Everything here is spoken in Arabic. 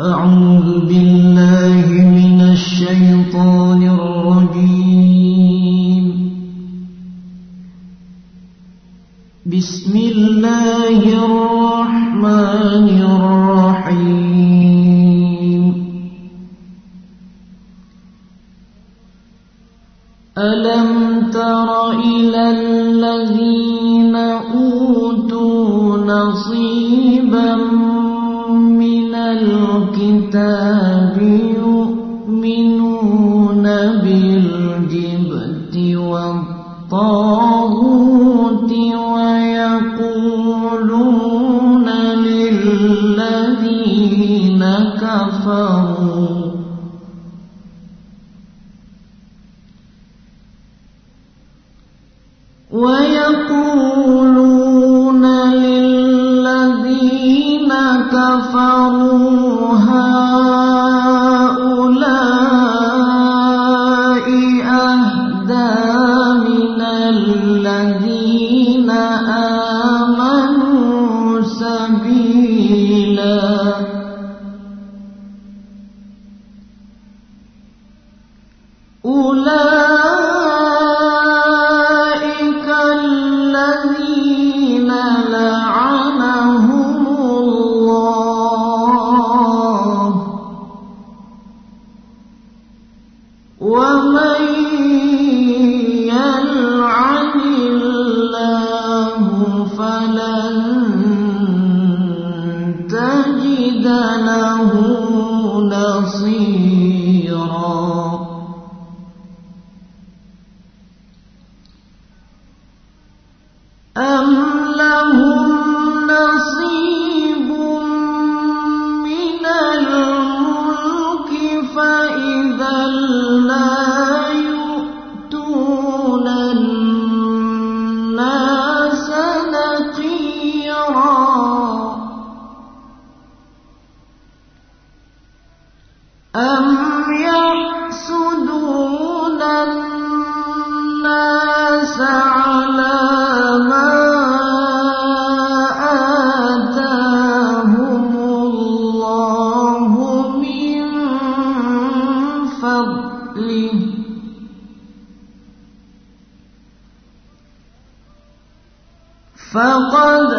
أعوذ بالله من الشيطان الرجيم. بسم الله الرحمن الرحيم. ألم تر إلى الذين أوتوا نصيبا من الكتاب يؤمنون بالجبت والطاغوت ويقولون للذين كفروا ويقولون كفروا هؤلاء ومن يلعن الله فلن تجد له نصيرا أم لهم نصيب من الملك فإذا أم يحسدون الناس على ما آتاهم الله من فضله فقد